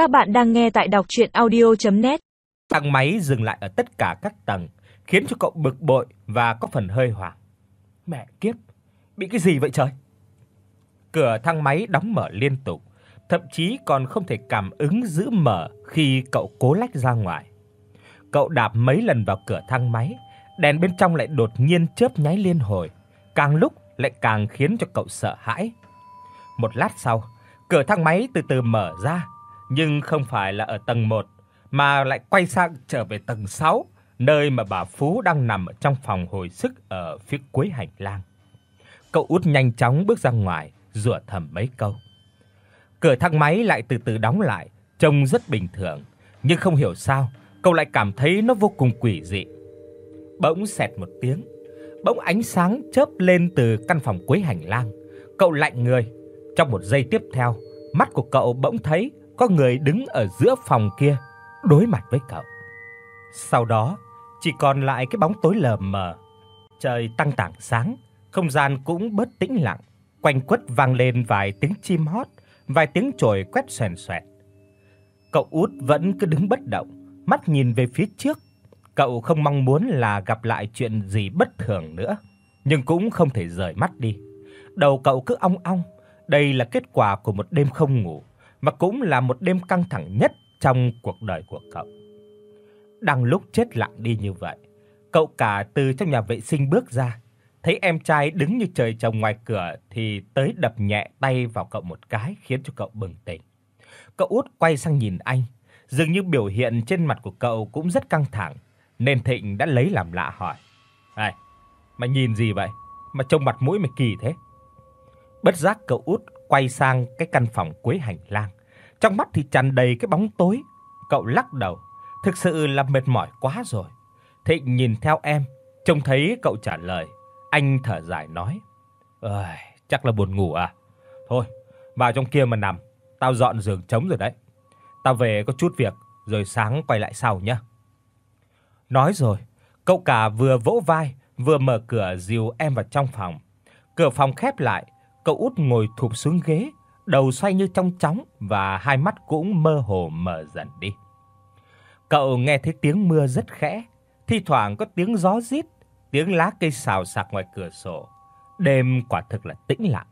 Các bạn đang nghe tại đọc audio net Thang máy dừng lại ở tất cả các tầng, khiến cho cậu bực bội và có phần hơi hoảng. Mẹ kiếp, bị cái gì vậy trời? Cửa thang máy đóng mở liên tục, thậm chí còn không thể cảm ứng giữ mở khi cậu cố lách ra ngoài. Cậu đạp mấy lần vào cửa thang máy, đèn bên trong lại đột nhiên chớp nháy liên hồi, càng lúc lại càng khiến cho cậu sợ hãi. Một lát sau, cửa thang máy từ từ mở ra, nhưng không phải là ở tầng 1 mà lại quay sang trở về tầng 6, nơi mà bà Phú đang nằm ở trong phòng hồi sức ở phía cuối hành lang. Cậu út nhanh chóng bước ra ngoài, rủa thầm mấy câu. Cửa thang máy lại từ từ đóng lại, trông rất bình thường, nhưng không hiểu sao, cậu lại cảm thấy nó vô cùng quỷ dị. Bỗng xẹt một tiếng, bỗng ánh sáng chớp lên từ căn phòng cuối hành lang. Cậu lạnh người. Trong một giây tiếp theo, mắt của cậu bỗng thấy có người đứng ở giữa phòng kia, đối mặt với cậu. Sau đó, chỉ còn lại cái bóng tối lờ mờ. Trời tăng tảng sáng, không gian cũng bớt tĩnh lặng, quanh quất vang lên vài tiếng chim hót, vài tiếng chổi quét xoèn xoẹt. Cậu út vẫn cứ đứng bất động, mắt nhìn về phía trước. Cậu không mong muốn là gặp lại chuyện gì bất thường nữa, nhưng cũng không thể rời mắt đi. Đầu cậu cứ ong ong, đây là kết quả của một đêm không ngủ, mà cũng là một đêm căng thẳng nhất trong cuộc đời của cậu. Đang lúc chết lặng đi như vậy, cậu cả từ trong nhà vệ sinh bước ra, thấy em trai đứng như trời trồng ngoài cửa thì tới đập nhẹ tay vào cậu một cái khiến cho cậu bừng tỉnh. Cậu út quay sang nhìn anh, dường như biểu hiện trên mặt của cậu cũng rất căng thẳng, nên Thịnh đã lấy làm lạ hỏi: "Này, mày nhìn gì vậy? Mà trông mặt mũi mày kỳ thế?" Bất giác cậu út quay sang cái căn phòng cuối hành lang. Trong mắt thì tràn đầy cái bóng tối. Cậu lắc đầu, thực sự là mệt mỏi quá rồi. Thịnh nhìn theo em, trông thấy cậu trả lời, anh thở dài nói: "Ơi, chắc là buồn ngủ à? Thôi, vào trong kia mà nằm, tao dọn giường trống rồi đấy. Tao về có chút việc rồi sáng quay lại sau nhé." Nói rồi, cậu cả vừa vỗ vai, vừa mở cửa dìu em vào trong phòng. Cửa phòng khép lại, cậu út ngồi thụp xuống ghế, đầu xoay như trong chóng và hai mắt cũng mơ hồ mở dần đi. Cậu nghe thấy tiếng mưa rất khẽ, thi thoảng có tiếng gió rít, tiếng lá cây xào xạc ngoài cửa sổ. Đêm quả thực là tĩnh lặng.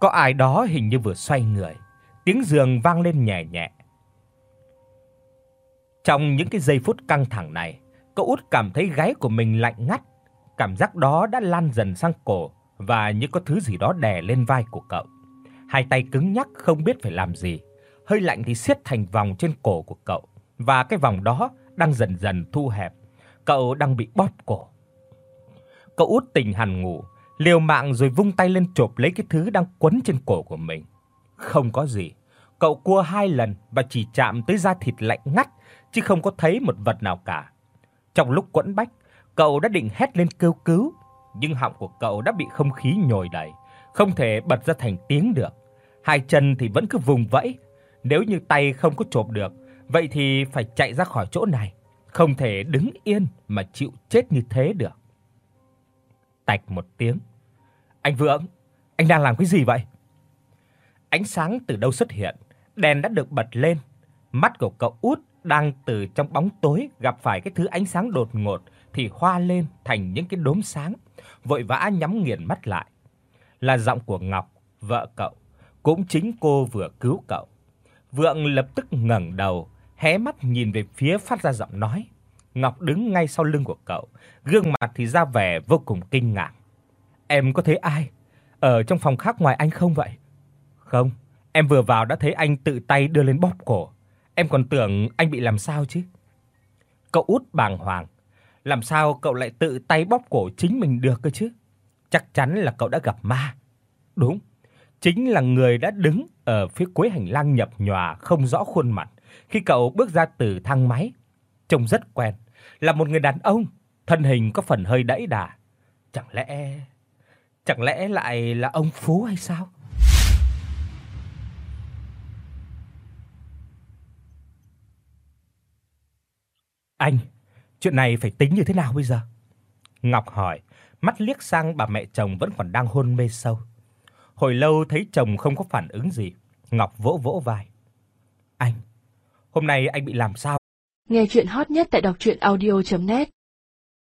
Có ai đó hình như vừa xoay người, tiếng giường vang lên nhẹ nhẹ. Trong những cái giây phút căng thẳng này, cậu út cảm thấy gáy của mình lạnh ngắt, cảm giác đó đã lan dần sang cổ và như có thứ gì đó đè lên vai của cậu. Hai tay cứng nhắc không biết phải làm gì, hơi lạnh thì siết thành vòng trên cổ của cậu và cái vòng đó đang dần dần thu hẹp. Cậu đang bị bóp cổ. Cậu út tỉnh hẳn ngủ, liều mạng rồi vung tay lên chộp lấy cái thứ đang quấn trên cổ của mình. Không có gì. Cậu cua hai lần và chỉ chạm tới da thịt lạnh ngắt chứ không có thấy một vật nào cả. Trong lúc quẫn bách, cậu đã định hét lên kêu cứu nhưng họng của cậu đã bị không khí nhồi đầy, không thể bật ra thành tiếng được. Hai chân thì vẫn cứ vùng vẫy, nếu như tay không có chộp được, vậy thì phải chạy ra khỏi chỗ này, không thể đứng yên mà chịu chết như thế được. Tạch một tiếng. Anh Vượng, anh đang làm cái gì vậy? Ánh sáng từ đâu xuất hiện, đèn đã được bật lên. Mắt của cậu út đang từ trong bóng tối gặp phải cái thứ ánh sáng đột ngột thì hoa lên thành những cái đốm sáng vội vã nhắm nghiền mắt lại. Là giọng của Ngọc, vợ cậu, cũng chính cô vừa cứu cậu. Vượng lập tức ngẩng đầu, hé mắt nhìn về phía phát ra giọng nói. Ngọc đứng ngay sau lưng của cậu, gương mặt thì ra vẻ vô cùng kinh ngạc. "Em có thấy ai ở trong phòng khác ngoài anh không vậy?" "Không, em vừa vào đã thấy anh tự tay đưa lên bóp cổ. Em còn tưởng anh bị làm sao chứ." Cậu út bàng hoàng, làm sao cậu lại tự tay bóp cổ chính mình được cơ chứ? Chắc chắn là cậu đã gặp ma. Đúng, chính là người đã đứng ở phía cuối hành lang nhập nhòa không rõ khuôn mặt khi cậu bước ra từ thang máy. Trông rất quen, là một người đàn ông, thân hình có phần hơi đẫy đà. Chẳng lẽ chẳng lẽ lại là ông Phú hay sao? Anh Chuyện này phải tính như thế nào bây giờ? Ngọc hỏi, mắt liếc sang bà mẹ chồng vẫn còn đang hôn mê sâu. Hồi lâu thấy chồng không có phản ứng gì, Ngọc vỗ vỗ vai. Anh, hôm nay anh bị làm sao? Nghe truyện hot nhất tại doctruyenaudio.net